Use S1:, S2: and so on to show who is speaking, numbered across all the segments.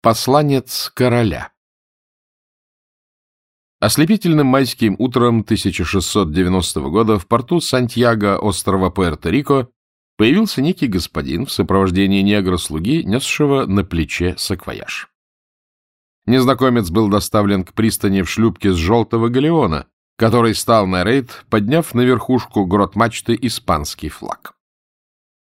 S1: Посланец короля Ослепительным майским утром 1690 года в порту Сантьяго острова Пуэрто-Рико появился некий господин в сопровождении негра-слуги, несшего на плече саквояж. Незнакомец был доставлен к пристани в шлюпке с желтого галеона, который стал на рейд, подняв на верхушку грот-мачты испанский флаг.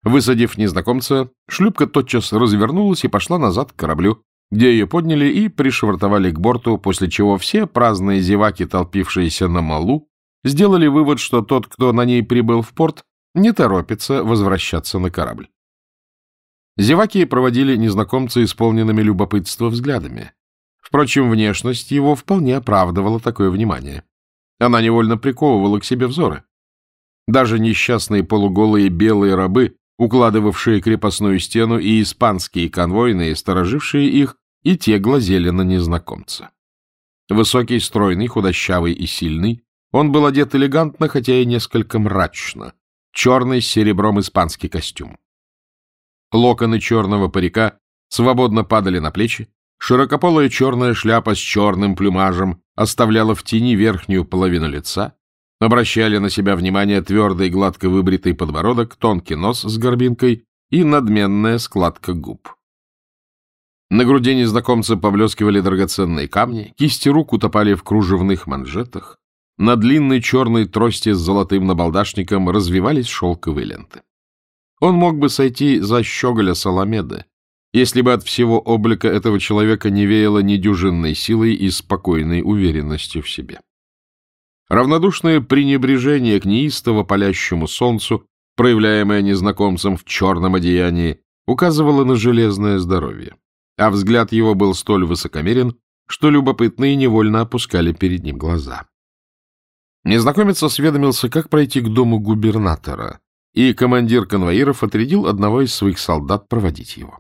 S1: Высадив незнакомца, шлюпка тотчас развернулась и пошла назад к кораблю, где ее подняли и пришвартовали к борту, после чего все праздные зеваки, толпившиеся на малу, сделали вывод, что тот, кто на ней прибыл в порт, не торопится возвращаться на корабль. Зеваки проводили незнакомца исполненными любопытства взглядами. Впрочем, внешность его вполне оправдывала такое внимание. Она невольно приковывала к себе взоры. Даже несчастные полуголые белые рабы, укладывавшие крепостную стену, и испанские конвойные, сторожившие их, и те глазели на незнакомца. Высокий, стройный, худощавый и сильный, он был одет элегантно, хотя и несколько мрачно. Черный с серебром испанский костюм. Локоны черного парика свободно падали на плечи, широкополая черная шляпа с черным плюмажем оставляла в тени верхнюю половину лица, обращали на себя внимание твердый гладко выбритый подбородок, тонкий нос с горбинкой и надменная складка губ. На груди незнакомца поблескивали драгоценные камни, кисти рук утопали в кружевных манжетах, на длинной черной трости с золотым набалдашником развивались шелковые ленты. Он мог бы сойти за щеголя Саламеды, если бы от всего облика этого человека не веяло недюжинной силой и спокойной уверенностью в себе. Равнодушное пренебрежение к неистово палящему солнцу, проявляемое незнакомцем в черном одеянии, указывало на железное здоровье а взгляд его был столь высокомерен, что любопытные невольно опускали перед ним глаза. Незнакомец осведомился, как пройти к дому губернатора, и командир конвоиров отрядил одного из своих солдат проводить его.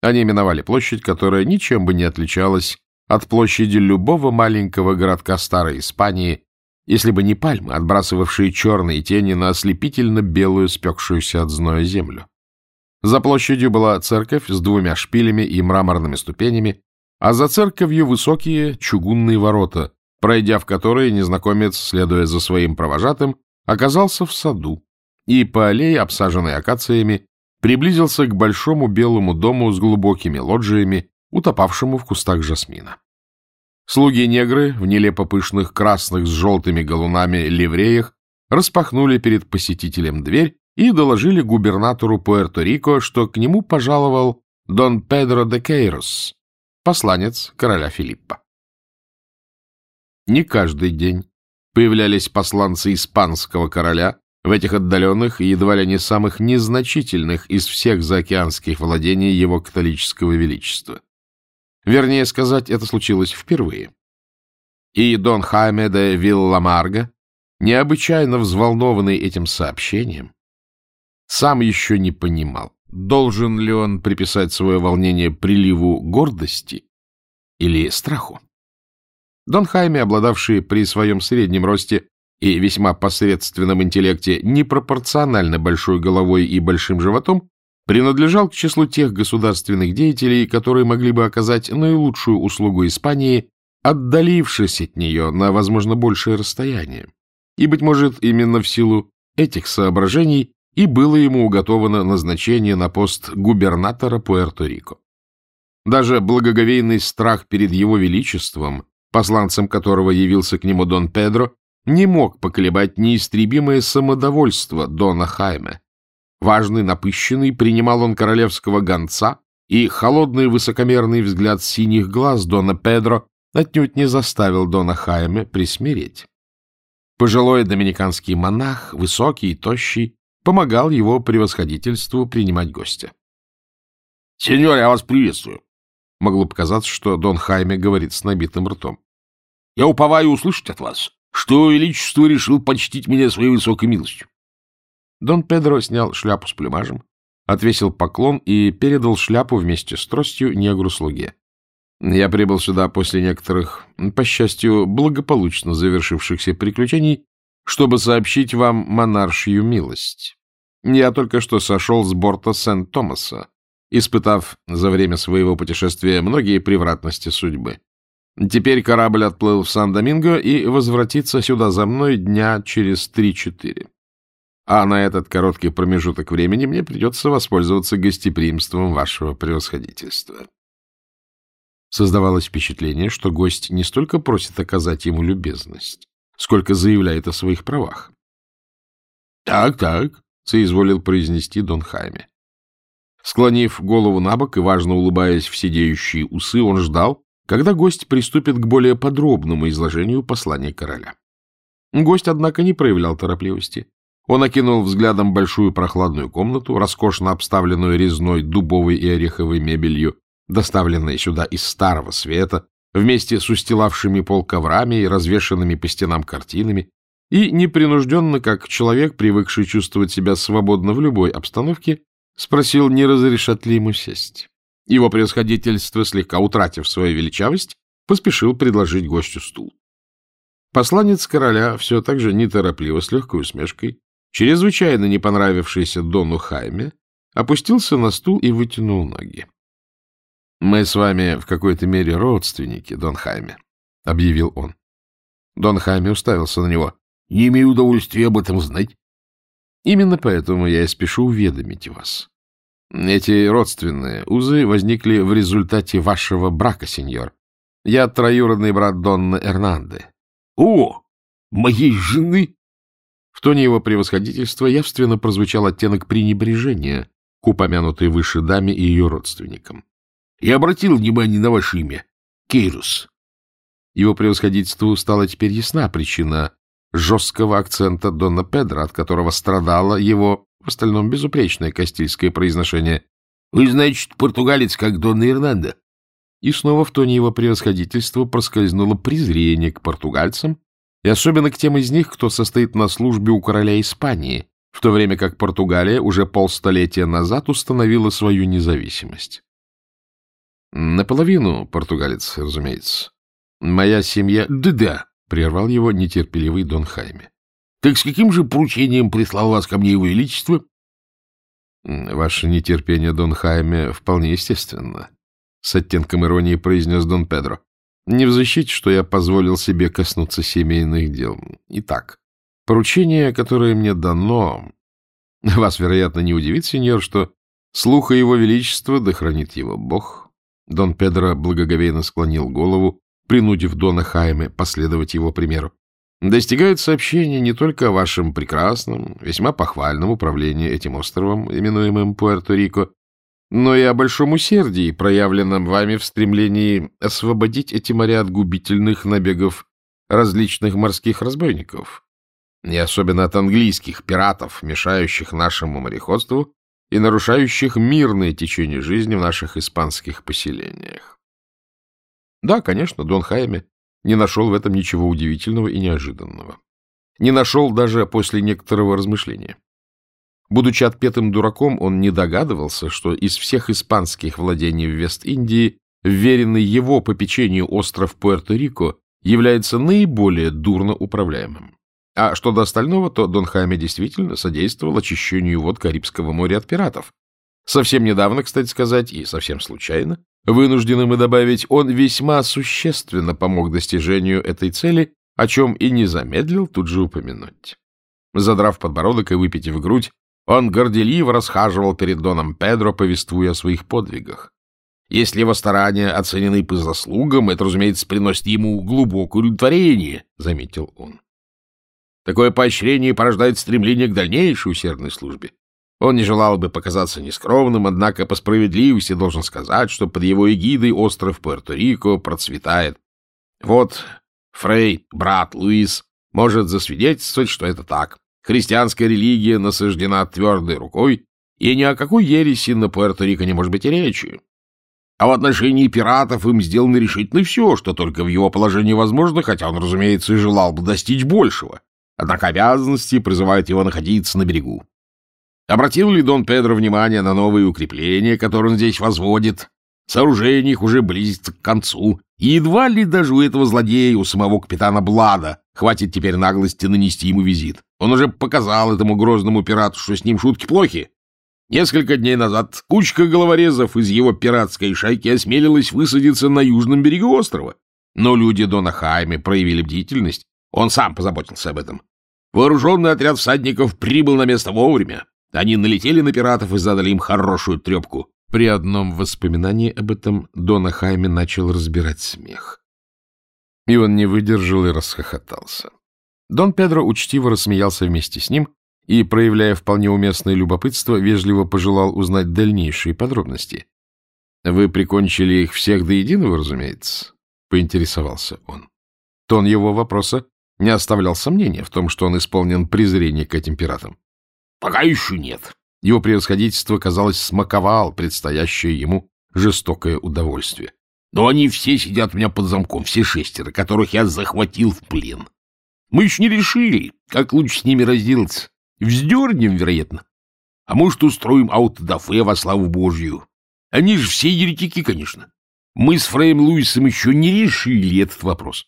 S1: Они миновали площадь, которая ничем бы не отличалась от площади любого маленького городка Старой Испании, если бы не пальмы, отбрасывавшие черные тени на ослепительно белую спекшуюся от зноя землю. За площадью была церковь с двумя шпилями и мраморными ступенями, а за церковью высокие чугунные ворота, пройдя в которые незнакомец, следуя за своим провожатым, оказался в саду и по аллее, обсаженной акациями, приблизился к большому белому дому с глубокими лоджиями, утопавшему в кустах жасмина. Слуги-негры в нелепо пышных красных с желтыми галунами ливреях распахнули перед посетителем дверь и доложили губернатору Пуэрто-Рико, что к нему пожаловал Дон Педро де Кейрос, посланец короля Филиппа. Не каждый день появлялись посланцы испанского короля в этих отдаленных и едва ли не самых незначительных из всех заокеанских владений его католического величества. Вернее сказать, это случилось впервые. И Дон Хайме де Вилламарго, необычайно взволнованный этим сообщением, сам еще не понимал, должен ли он приписать свое волнение приливу гордости или страху. Дон Хайме, обладавший при своем среднем росте и весьма посредственном интеллекте непропорционально большой головой и большим животом, принадлежал к числу тех государственных деятелей, которые могли бы оказать наилучшую услугу Испании, отдалившись от нее на, возможно, большее расстояние. И, быть может, именно в силу этих соображений и было ему уготовано назначение на пост губернатора Пуэрто-Рико. Даже благоговейный страх перед его величеством, посланцем которого явился к нему Дон Педро, не мог поколебать неистребимое самодовольство Дона Хайме. Важный, напыщенный, принимал он королевского гонца, и холодный высокомерный взгляд синих глаз Дона Педро отнюдь не заставил Дона Хайме присмиреть. Пожилой доминиканский монах, высокий и тощий, помогал его превосходительству принимать гостя. — Сеньор, я вас приветствую. Могло показаться, что Дон Хайме говорит с набитым ртом. — Я уповаю услышать от вас, что Величество решил почтить меня своей высокой милостью. Дон Педро снял шляпу с плюмажем, отвесил поклон и передал шляпу вместе с тростью негру-слуге. Я прибыл сюда после некоторых, по счастью, благополучно завершившихся приключений чтобы сообщить вам монаршью милость. Я только что сошел с борта Сент-Томаса испытав за время своего путешествия многие превратности судьбы. Теперь корабль отплыл в Сан-Доминго и возвратится сюда за мной дня через три-четыре. А на этот короткий промежуток времени мне придется воспользоваться гостеприимством вашего превосходительства. Создавалось впечатление, что гость не столько просит оказать ему любезность, сколько заявляет о своих правах. — Так, так, — соизволил произнести Дон Хайме. Склонив голову на бок и важно улыбаясь в сидеющие усы, он ждал, когда гость приступит к более подробному изложению послания короля. Гость, однако, не проявлял торопливости. Он окинул взглядом большую прохладную комнату, роскошно обставленную резной дубовой и ореховой мебелью, доставленной сюда из Старого Света, вместе с устилавшими пол коврами и развешанными по стенам картинами, и непринужденно, как человек, привыкший чувствовать себя свободно в любой обстановке, спросил, не разрешат ли ему сесть. Его превосходительство, слегка утратив свою величавость, поспешил предложить гостю стул. Посланец короля все так же неторопливо, с легкой усмешкой, чрезвычайно не понравившийся Дону Хайме, опустился на стул и вытянул ноги. — Мы с вами в какой-то мере родственники, Дон Хайме, — объявил он. Дон Хайме уставился на него. — Не имею удовольствия об этом знать. — Именно поэтому я и спешу уведомить вас. Эти родственные узы возникли в результате вашего брака, сеньор. Я троюродный брат Донны Эрнанды. — О, моей жены! В тоне его превосходительства явственно прозвучал оттенок пренебрежения к упомянутой выше даме и ее родственникам. — Я обратил внимание на ваше имя. Кейрус. Его превосходительству стала теперь ясна причина жесткого акцента Дона Педро, от которого страдало его, в остальном, безупречное кастильское произношение. — Вы, значит, португалец, как Дона Ирнанда? И снова в тоне его превосходительства проскользнуло презрение к португальцам, и особенно к тем из них, кто состоит на службе у короля Испании, в то время как Португалия уже полстолетия назад установила свою независимость. Наполовину португалец, разумеется. Моя семья... Да-да, прервал его нетерпеливый Дон Хайме. Так с каким же поручением прислал вас ко мне его величество? Ваше нетерпение, Дон Хайме, вполне естественно. С оттенком иронии произнес Дон Педро. Не в защите, что я позволил себе коснуться семейных дел. Итак, поручение, которое мне дано... Вас, вероятно, не удивит, сеньор, что слуха его величества, да хранит его бог. Дон Педро благоговейно склонил голову, принудив Дона Хайме последовать его примеру. Достигают сообщения не только о вашем прекрасном, весьма похвальном управлении этим островом, именуемым Пуэрто-Рико, но и о большом усердии, проявленном вами в стремлении освободить эти моря от губительных набегов различных морских разбойников, и особенно от английских пиратов, мешающих нашему мореходству и нарушающих мирное течение жизни в наших испанских поселениях. Да, конечно, Дон Хайме не нашел в этом ничего удивительного и неожиданного. Не нашел даже после некоторого размышления. Будучи отпетым дураком, он не догадывался, что из всех испанских владений в Вест-Индии вверенный его попечению остров Пуэрто-Рико является наиболее дурно управляемым. А что до остального, то Дон Хайме действительно содействовал очищению вод Карибского моря от пиратов. Совсем недавно, кстати сказать, и совсем случайно, вынуждены мы добавить, он весьма существенно помог достижению этой цели, о чем и не замедлил тут же упомянуть. Задрав подбородок и выпитив грудь, он горделиво расхаживал перед Доном Педро, повествуя о своих подвигах. Если его старания оценены по заслугам, это, разумеется, приносит ему глубокое удовлетворение, — заметил он. Такое поощрение порождает стремление к дальнейшей усердной службе. Он не желал бы показаться нескромным, однако по справедливости должен сказать, что под его эгидой остров Пуэрто-Рико процветает. Вот Фрей, брат Луис, может засвидетельствовать, что это так. Христианская религия насаждена твердой рукой, и ни о какой ереси на Пуэрто-Рико не может быть и речи. А в отношении пиратов им сделано решительно все, что только в его положении возможно, хотя он, разумеется, и желал бы достичь большего. Однако обязанности призывают его находиться на берегу. Обратил ли Дон Педро внимание на новые укрепления, которые он здесь возводит? Сооружение их уже близится к концу, и едва ли даже у этого злодея, у самого капитана Блада, хватит теперь наглости нанести ему визит. Он уже показал этому грозному пирату, что с ним шутки плохи.
S2: Несколько дней назад кучка головорезов из его пиратской шайки осмелилась высадиться на южном берегу острова. Но люди Дона Хайме проявили бдительность. Он сам позаботился об этом. Вооруженный отряд всадников прибыл на место вовремя. Они налетели на пиратов и задали им хорошую трепку.
S1: При одном воспоминании об этом Дона Хайме начал разбирать смех. И он не выдержал и расхохотался. Дон Педро учтиво рассмеялся вместе с ним и, проявляя вполне уместное любопытство, вежливо пожелал узнать дальнейшие подробности. — Вы прикончили их всех до единого, разумеется? — поинтересовался он. Тон его вопроса не оставлял сомнения в том, что он исполнен презрения к этим пиратам.
S2: — Пока еще нет.
S1: Его превосходительство, казалось, смаковал предстоящее ему жестокое удовольствие.
S2: Но они все сидят у меня под замком, все шестеро, которых я захватил в плен. Мы еще не решили, как лучше с ними разделаться. Вздернем, вероятно. А может, устроим аутодафе во славу Божью. Они же все еретики, конечно. Мы с Фреем Луисом еще не решили этот вопрос.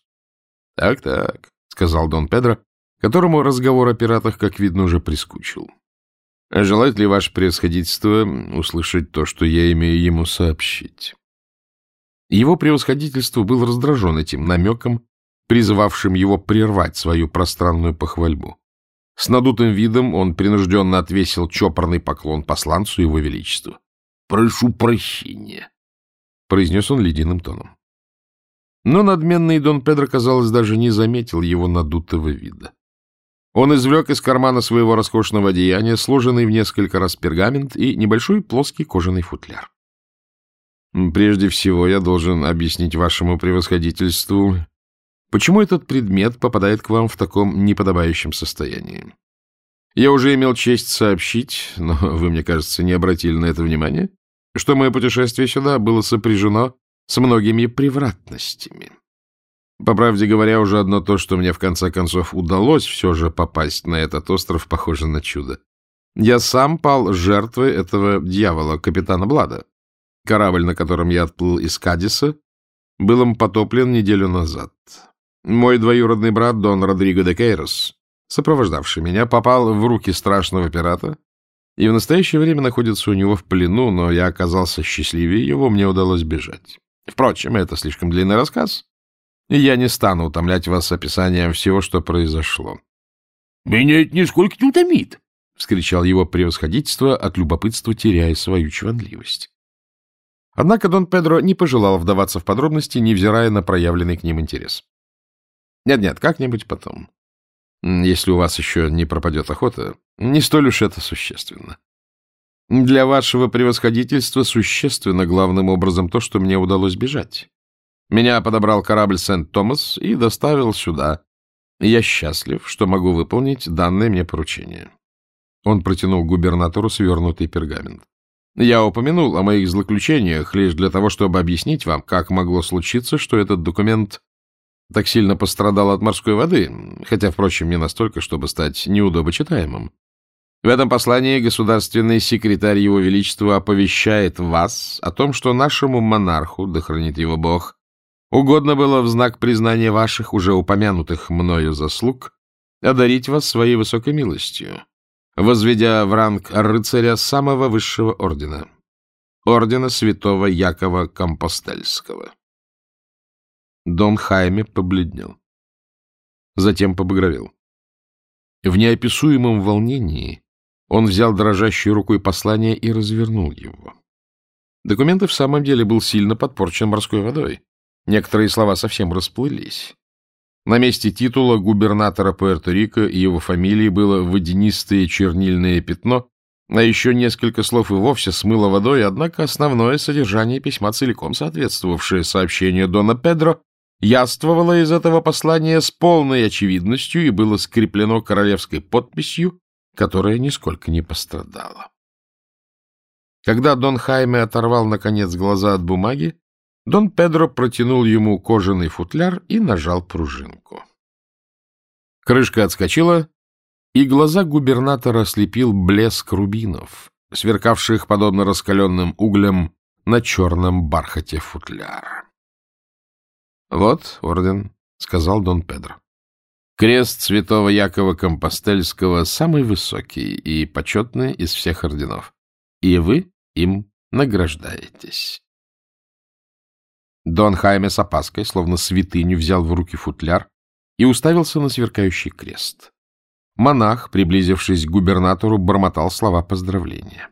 S1: Так, — Так-так, — сказал Дон Педро, которому разговор о пиратах, как видно, уже прискучил. — Желает ли ваше превосходительство услышать то, что я имею ему сообщить? Его превосходительство был раздражен этим намеком, призывавшим его прервать свою пространную похвальбу. С надутым видом он принужденно отвесил чопорный поклон посланцу его величеству.
S2: — Прошу прощения, —
S1: произнес он ледяным тоном. Но надменный Дон Педро, казалось, даже не заметил его надутого вида. Он извлек из кармана своего роскошного одеяния сложенный в несколько раз пергамент и небольшой плоский кожаный футляр. Прежде всего, я должен объяснить вашему превосходительству, почему этот предмет попадает к вам в таком неподобающем состоянии. Я уже имел честь сообщить, но вы, мне кажется, не обратили на это внимания, что мое путешествие сюда было сопряжено с многими превратностями. По правде говоря, уже одно то, что мне в конце концов удалось все же попасть на этот остров, похоже на чудо. Я сам пал жертвой этого дьявола, капитана Блада. Корабль, на котором я отплыл из Кадиса, был им потоплен неделю назад. Мой двоюродный брат Дон Родриго де Кейрос, сопровождавший меня, попал в руки страшного пирата и в настоящее время находится у него в плену, но я оказался счастливее его, мне удалось бежать. Впрочем, это слишком длинный рассказ, и я не стану утомлять вас описанием всего, что произошло.
S2: — Меня это нисколько не утомит!
S1: — вскричал его превосходительство, от любопытства теряя свою чванливость. Однако Дон Педро не пожелал вдаваться в подробности, невзирая на проявленный к ним интерес. Нет-нет, как-нибудь потом. Если у вас еще не пропадет охота, не столь уж это существенно. Для вашего превосходительства существенно главным образом то, что мне удалось бежать. Меня подобрал корабль Сент-Томас и доставил сюда. Я счастлив, что могу выполнить данное мне поручение. Он протянул губернатору свернутый пергамент. Я упомянул о моих злоключениях лишь для того, чтобы объяснить вам, как могло случиться, что этот документ так сильно пострадал от морской воды, хотя, впрочем, не настолько, чтобы стать неудобочитаемым. В этом послании государственный секретарь Его Величества оповещает вас о том, что нашему монарху, да хранит его Бог, угодно было в знак признания ваших уже упомянутых мною заслуг одарить вас своей высокой милостью, возведя в ранг рыцаря самого высшего ордена, ордена святого Якова Компостельского. Дон Хайме побледнел. Затем побагровел. В неописуемом волнении он взял дрожащей рукой послание и развернул его. Документ в самом деле был сильно подпорчен морской водой. Некоторые слова совсем расплылись. На месте титула губернатора Пуэрто-Рико и его фамилии было водянистое чернильное пятно, а еще несколько слов и вовсе смыло водой, однако основное содержание письма, целиком соответствовавшее сообщению Дона Педро, яствовало из этого послания с полной очевидностью и было скреплено королевской подписью, которая нисколько не пострадала. Когда Дон Хайме оторвал, наконец, глаза от бумаги, Дон Педро протянул ему кожаный футляр и нажал пружинку. Крышка отскочила, и глаза губернатора ослепил блеск рубинов, сверкавших, подобно раскаленным углям, на черном бархате футляра. — Вот орден, — сказал Дон Педро. Крест святого Якова Компостельского самый высокий и почетный из всех орденов. и вы им награждаетесь. Дон Хайме с опаской, словно святыню, взял в руки футляр и уставился на сверкающий крест. Монах, приблизившись к губернатору, бормотал слова поздравления.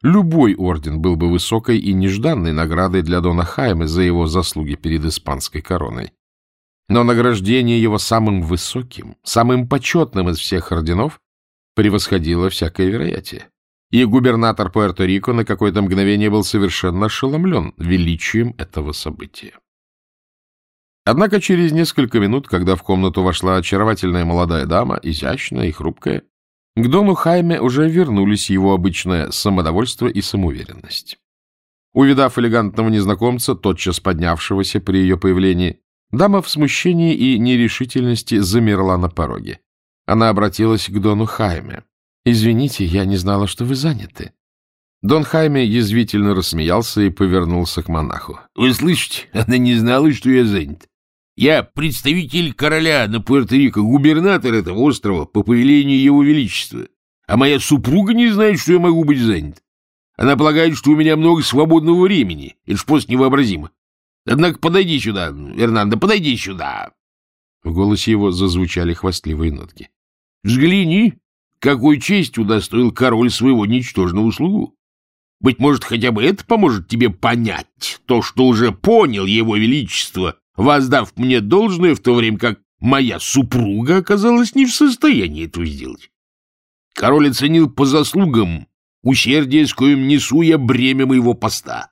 S1: Любой орден был бы высокой и нежданной наградой для Дона Хайме за его заслуги перед испанской короной. Но награждение его самым высоким, самым почетным из всех орденов превосходило всякое вероятие. И губернатор Пуэрто-Рико на какое-то мгновение был совершенно ошеломлен величием этого события. Однако через несколько минут, когда в комнату вошла очаровательная молодая дама, изящная и хрупкая, к Дону Хайме уже вернулись его обычное самодовольство и самоуверенность. Увидав элегантного незнакомца, тотчас поднявшегося при ее появлении, дама в смущении и нерешительности замерла на пороге. Она обратилась к Дону Хайме. «Извините, я не знала, что вы заняты». Дон Хайме язвительно рассмеялся и повернулся к монаху.
S2: — Вы слышите, она не знала, что я занят. Я представитель короля на Пуэрто-Рико, губернатор этого острова по повелению его величества. А моя супруга не знает, что я могу быть занят. Она полагает, что у меня много свободного времени. Это ж просто невообразимо. Однако подойди сюда, Эрнандо, подойди сюда.
S1: В голосе его зазвучали хвастливые нотки.
S2: Взгляни, какой честь удостоил король своего ничтожного слугу. Быть может, хотя бы это поможет тебе понять то, что уже понял его величество, воздав мне должное, в то время как моя супруга оказалась не в состоянии этого сделать. Король оценил по заслугам усердие, с коим несу я бремя моего поста.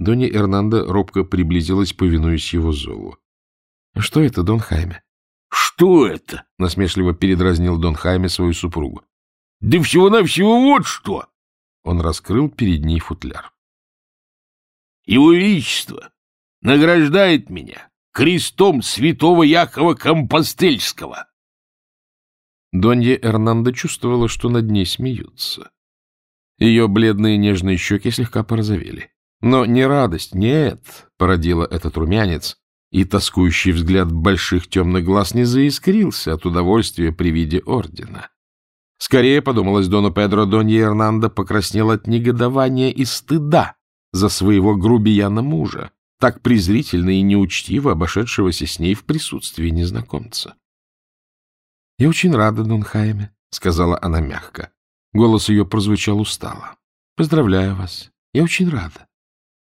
S1: Донья Эрнанда робко приблизилась, повинуясь его зову. — Что это, Дон Хайме?
S2: — Что это?
S1: — насмешливо передразнил Дон Хайме свою супругу.
S2: — Да всего-навсего вот что!
S1: Он раскрыл перед ней футляр.
S2: — Его Величество награждает меня крестом святого Якова Компостельского.
S1: Донья Эрнанда чувствовала, что над ней смеются. Ее бледные нежные щеки слегка порозовели. Но не радость, нет, породила этот румянец, и тоскующий взгляд больших темных глаз не заискрился от удовольствия при виде ордена. Скорее, подумалось Дону Педро, Донья Эрнанда покраснел от негодования и стыда за своего грубияна мужа, так презрительно и неучтиво обошедшегося с ней в присутствии незнакомца. — Я очень рада, Дон Хайме, — сказала она мягко. Голос ее прозвучал устало. — Поздравляю вас. Я очень рада.
S2: —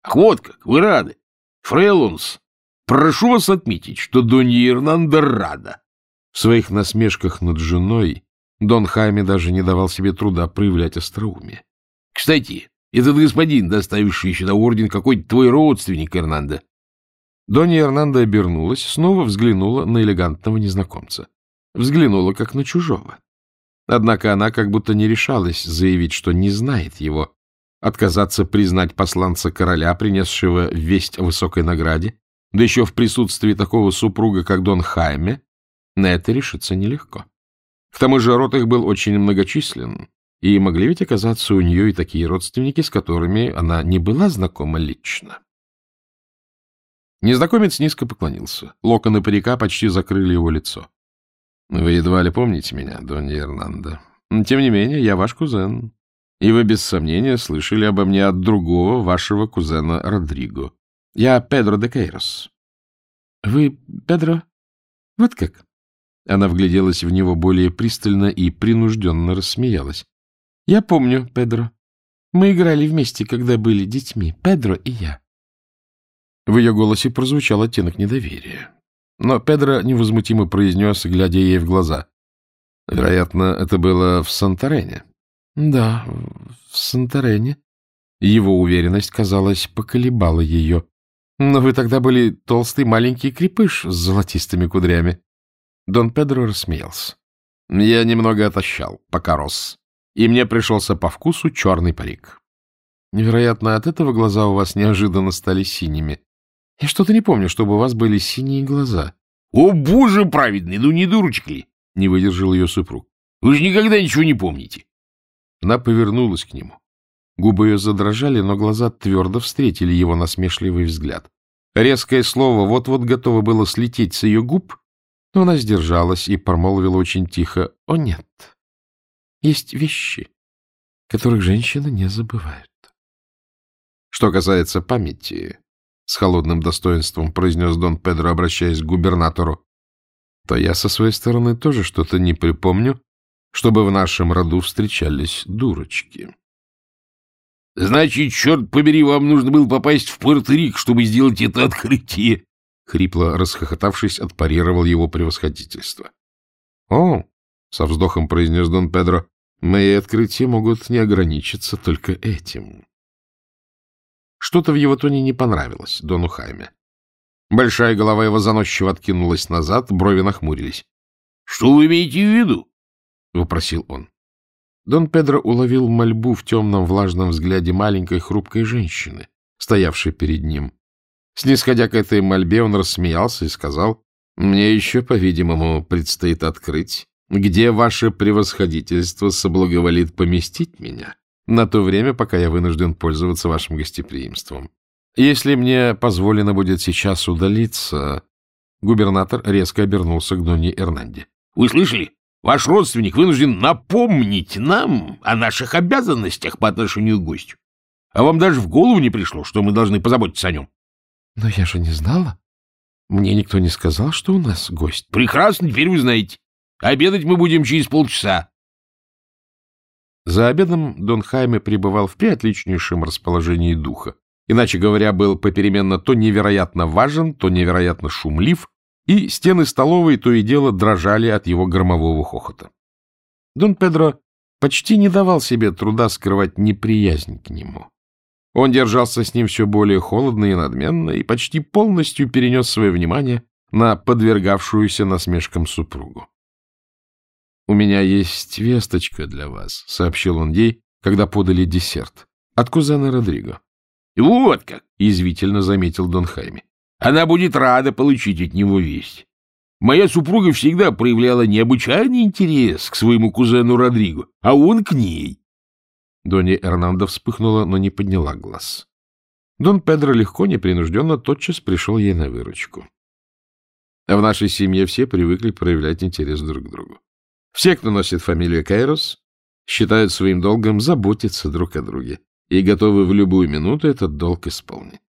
S2: Ах, вот как, вы рады. Фрейлунс, прошу вас отметить, что Донья Эрнанда рада.
S1: В своих насмешках над женой Дон Хайме даже не давал себе труда проявлять остроумие.
S2: — Кстати, этот господин, доставивший сюда орден, какой-то твой родственник, Эрнандо.
S1: Донья Эрнанда обернулась, снова взглянула на элегантного незнакомца. Взглянула, как на чужого. Однако она как будто не решалась заявить, что не знает его, отказаться признать посланца короля, принесшего весть о высокой награде, да еще в присутствии такого супруга, как Дон Хайме, на это решиться нелегко. К тому же род их был очень многочислен, и могли ведь оказаться у нее и такие родственники, с которыми она не была знакома лично. Незнакомец низко поклонился. Локоны парика почти закрыли его лицо. — Вы едва ли помните меня, Донья Эрнанда. Тем не менее, я ваш кузен. И вы, без сомнения, слышали обо мне от другого вашего кузена Родриго. Я Педро де Кейрос. — Вы Педро? Вот как? Она вгляделась в него более пристально и принужденно рассмеялась. Я помню, Педро. Мы играли вместе, когда были детьми, Педро и я. В ее голосе прозвучал оттенок недоверия. Но Педро невозмутимо произнес, глядя ей в глаза. Вероятно, это было в Санторене. Да, в Санторене. Его уверенность, казалось, поколебала ее. Но вы тогда были толстый маленький крепыш с золотистыми кудрями. Дон Педро рассмеялся. Я немного отощал, пока рос и мне пришелся по вкусу черный парик. Невероятно, от этого глаза у вас неожиданно стали синими. Я что-то не помню, чтобы у вас были синие глаза.
S2: — О, боже праведный, ну не дурочка ли? — не выдержал ее супруг. — Вы же никогда ничего не помните.
S1: Она повернулась к нему. Губы ее задрожали, но глаза твердо встретили его насмешливый взгляд. Резкое слово вот-вот готово было слететь с ее губ, но она сдержалась и промолвила очень тихо «О, нет, есть вещи, которых женщины не забывают. Что касается памяти, — с холодным достоинством произнес Дон Педро, обращаясь к губернатору, — то я со своей стороны тоже что-то не припомню, чтобы в нашем роду встречались дурочки.
S2: — Значит, черт побери, вам нужно было попасть в Пуэрто-Рик, чтобы сделать это открытие! — хрипло расхохотавшись, отпарировал его превосходительство.
S1: — О, — со вздохом произнес Дон Педро, — мои открытия могут не ограничиться только этим. Что-то в его тоне не понравилось Дону Хайме. Большая голова его заносчиво откинулась назад, брови нахмурились. — Что вы имеете в виду? — вопросил он. Дон Педро уловил мольбу в темном влажном взгляде маленькой хрупкой женщины, стоявшей перед ним. Снисходя к этой мольбе, он рассмеялся и сказал, «Мне еще, по-видимому, предстоит открыть, где ваше превосходительство соблаговолит поместить меня на то время, пока я вынужден пользоваться вашим гостеприимством. Если мне позволено будет сейчас удалиться...» Губернатор резко обернулся к Доне Эрнанде.
S2: — Вы слышали? Ваш родственник вынужден напомнить нам о наших обязанностях по отношению к гостю. А вам даже в голову не пришло, что мы должны позаботиться о нем.
S1: — Но я же не знала. Мне никто не сказал, что у нас гость.
S2: — Прекрасно, теперь вы знаете. Обедать мы будем через полчаса.
S1: За обедом Дон Хайме пребывал в приотличнейшем расположении духа. Иначе говоря, был попеременно то невероятно важен, то невероятно шумлив, и стены столовой то и дело дрожали от его громового хохота. Дон Педро почти не давал себе труда скрывать неприязнь к нему. Он держался с ним все более холодно и надменно и почти полностью перенес свое внимание на подвергавшуюся насмешкам супругу. — У меня есть весточка для вас, — сообщил он ей, когда подали десерт. — От кузена Родриго.
S2: — Вот как! — язвительно заметил Дон Хайме. Она будет рада получить от него весть. Моя супруга всегда проявляла необычайный интерес к своему кузену Родриго, а он к ней.
S1: Донья Эрнандо вспыхнула, но не подняла глаз. Дон Педро легко, непринужденно тотчас пришел ей на выручку. В нашей семье все привыкли проявлять интерес друг к другу. Все, кто носит фамилию Кайрос, считают своим долгом заботиться друг о друге и готовы в любую минуту этот долг исполнить.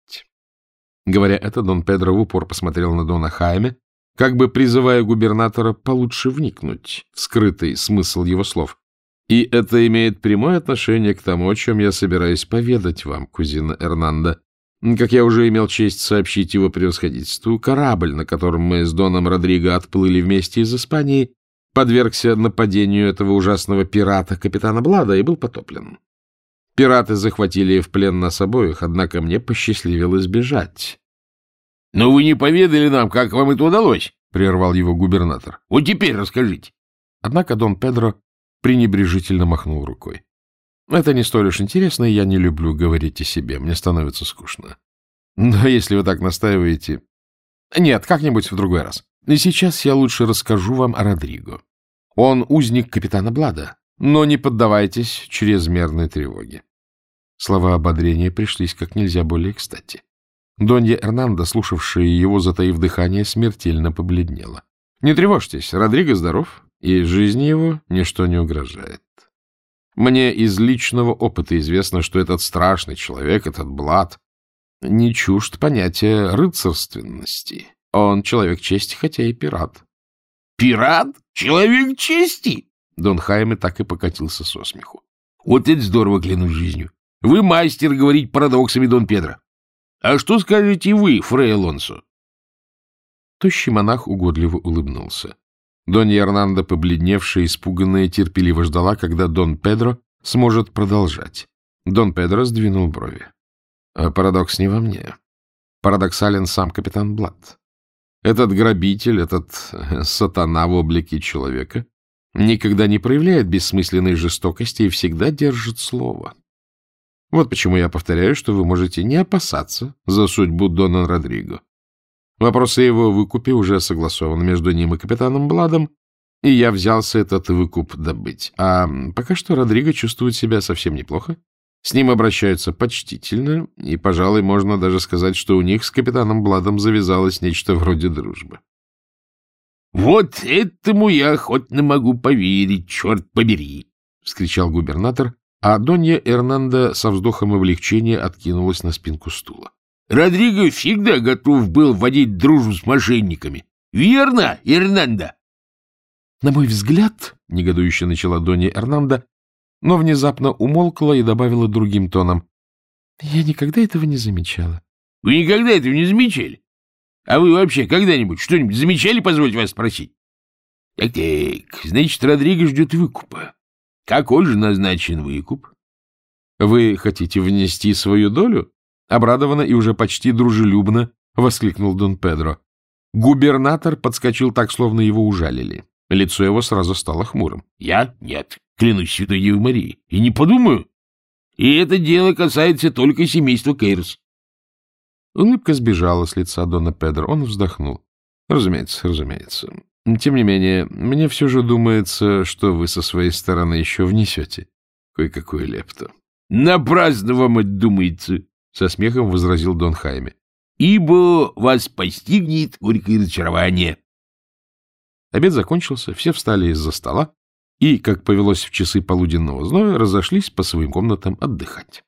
S1: Говоря это, Дон Педро в упор посмотрел на Дона Хайме, как бы призывая губернатора получше вникнуть в скрытый смысл его слов. И это имеет прямое отношение к тому, о чем я собираюсь поведать вам, кузина Эрнанда. Как я уже имел честь сообщить его превосходительству, корабль, на котором мы с Доном Родриго отплыли вместе из Испании, подвергся нападению этого ужасного пирата, капитана Блада, и был потоплен. Пираты захватили в плен нас обоих, однако мне посчастливилось бежать.
S2: — Но вы не поведали нам, как вам это удалось, — прервал его губернатор. — Вот теперь расскажите.
S1: Однако Дон Педро пренебрежительно махнул рукой. — Это не столь уж интересно, и я не люблю говорить о себе. Мне становится скучно. Но если вы так настаиваете... Нет, как-нибудь в другой раз. И сейчас я лучше расскажу вам о Родриго. Он узник капитана Блада, но не поддавайтесь чрезмерной тревоге. Слова ободрения пришлись как нельзя более кстати. Донья Эрнанда, слушавшая его, затаив дыхание, смертельно побледнела. — Не тревожьтесь, Родриго здоров, и жизни его ничто не угрожает. Мне из личного опыта известно, что этот страшный человек, этот Блад, не чужд понятия рыцарственности. Он человек чести, хотя и пират.
S2: — Пират? Человек чести?
S1: Дон Хайме так и покатился со смеху.
S2: — Вот это здорово, клянусь жизнью. Вы мастер говорить парадоксами, Дон Педро. А что скажете вы, Фрей Алонсо?
S1: Тощий монах угодливо улыбнулся. Донья Эрнанда, побледневшая, испуганная, терпеливо ждала, когда Дон Педро сможет продолжать. Дон Педро сдвинул брови. А парадокс не во мне. Парадоксален сам капитан Блад. Этот грабитель, этот сатана в облике человека никогда не проявляет бессмысленной жестокости и всегда держит слово. Вот почему я повторяю, что вы можете не опасаться за судьбу Дона Родриго. Вопрос о его выкупе уже согласован между ним и капитаном Бладом, и я взялся этот выкуп добыть. А пока что Родриго чувствует себя совсем неплохо. С ним обращаются почтительно, и, пожалуй, можно даже сказать, что у них с капитаном Бладом завязалось нечто вроде дружбы.
S2: Вот этому я охотно могу поверить, черт побери! — вскричал губернатор,
S1: А Донья Эрнанда со вздохом облегчения откинулась на спинку стула.
S2: — Родриго всегда готов был вводить дружбу с мошенниками. Верно, Эрнанда?
S1: — На мой взгляд, — негодующе начала Донья Эрнанда, но внезапно умолкла и добавила другим тоном. — Я никогда этого не замечала.
S2: — Вы никогда этого не замечали? А вы вообще когда-нибудь что-нибудь замечали, позвольте вас спросить? Так-так, значит, Родриго ждет выкупа. Какой же назначен выкуп?
S1: Вы хотите внести свою долю? Обрадованно и уже почти дружелюбно воскликнул Дон Педро. Губернатор подскочил так, словно его ужалили. Лицо его сразу стало хмурым.
S2: — Я? Нет, клянусь святой Девой Марии. И не подумаю. И это дело касается только семейства Кейрс.
S1: Улыбка сбежала с лица Дона Педро. Он вздохнул. — Разумеется, разумеется. Тем не менее, мне все же думается, что вы со своей стороны еще внесете кое-какую лепту.
S2: — Напрасно вам это думается, — со смехом возразил Дон Хайме. — Ибо вас постигнет горькое разочарование.
S1: Обед закончился, все встали из-за стола и, как повелось в часы полуденного зноя, разошлись по своим комнатам отдыхать.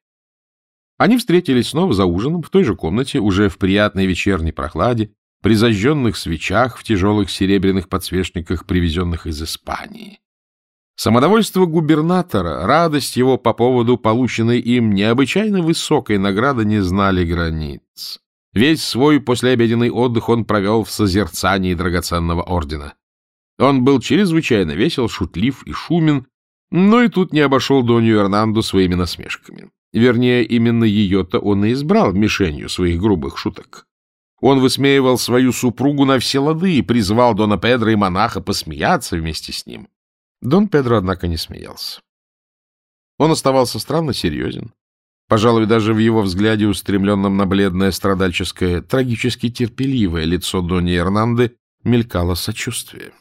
S1: Они встретились снова за ужином в той же комнате, уже в приятной вечерней прохладе, при зажженных свечах в тяжелых серебряных подсвечниках, привезенных из Испании. Самодовольство губернатора, радость его по поводу полученной им необычайно высокой награды не знали границ. Весь свой послеобеденный отдых он провел в созерцании драгоценного ордена. Он был чрезвычайно весел, шутлив и шумен, но и тут не обошел Донью Эрнанду своими насмешками. Вернее, именно ее-то он и избрал мишенью своих грубых шуток. Он высмеивал свою супругу на все лады и призвал Дона Педро и монаха посмеяться вместе с ним. Дон Педро, однако, не смеялся. Он оставался странно серьезен. Пожалуй, даже в его взгляде, устремленном на бледное страдальческое, трагически терпеливое лицо Дони Эрнанды, мелькало сочувствие.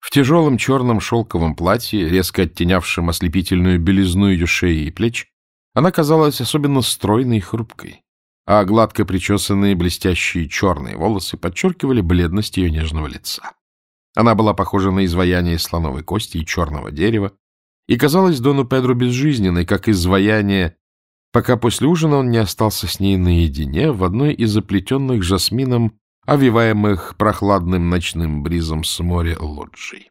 S1: В тяжелом черном шелковом платье, резко оттенявшем ослепительную белизну ее шеи и плеч, она казалась особенно стройной и хрупкой, а гладко причесанные блестящие черные волосы подчеркивали бледность ее нежного лица. Она была похожа на изваяние слоновой кости и черного дерева и казалась Дону Педро безжизненной, как изваяние, пока после ужина он не остался с ней наедине в одной из заплетенных жасмином, овиваемых прохладным ночным бризом с моря лоджий.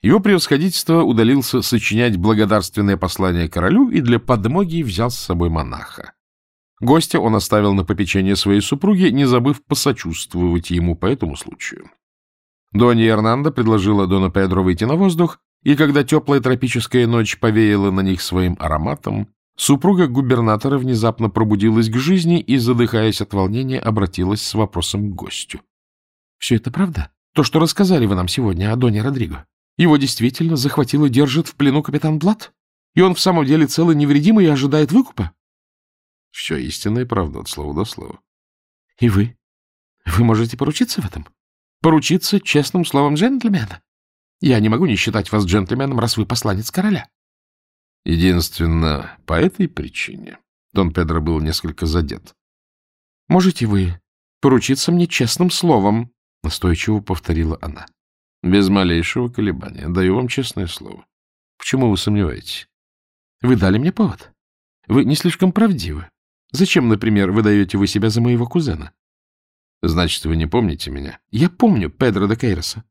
S1: Его превосходительство удалился сочинять благодарственное послание королю и для подмоги взял с собой монаха. Гостя он оставил на попечение своей супруги, не забыв посочувствовать ему по этому случаю. Донья Эрнанда предложила Дону Педро выйти на воздух, и когда теплая тропическая ночь повеяла на них своим ароматом, супруга губернатора внезапно пробудилась к жизни и, задыхаясь от волнения, обратилась с вопросом к гостю. — Все это правда? То, что рассказали вы нам сегодня о Доне Родриго? Его действительно захватил и держит в плену капитан Блад? И он в самом деле цел и невредимый и ожидает выкупа? Все истинная правда от слова до слова. И вы? Вы можете поручиться в этом? Поручиться честным словом джентльмена? Я не могу не считать вас джентльменом, раз вы посланец короля. Единственно, по этой причине Дон Педро был несколько задет. Можете вы поручиться мне честным словом? Настойчиво повторила она. Без малейшего колебания. Даю вам честное слово. Почему вы сомневаетесь? Вы дали мне повод. Вы не слишком правдивы. Зачем, например, выдаете вы себя за моего кузена? Значит, вы не помните меня? Я помню Педро де Кейроса.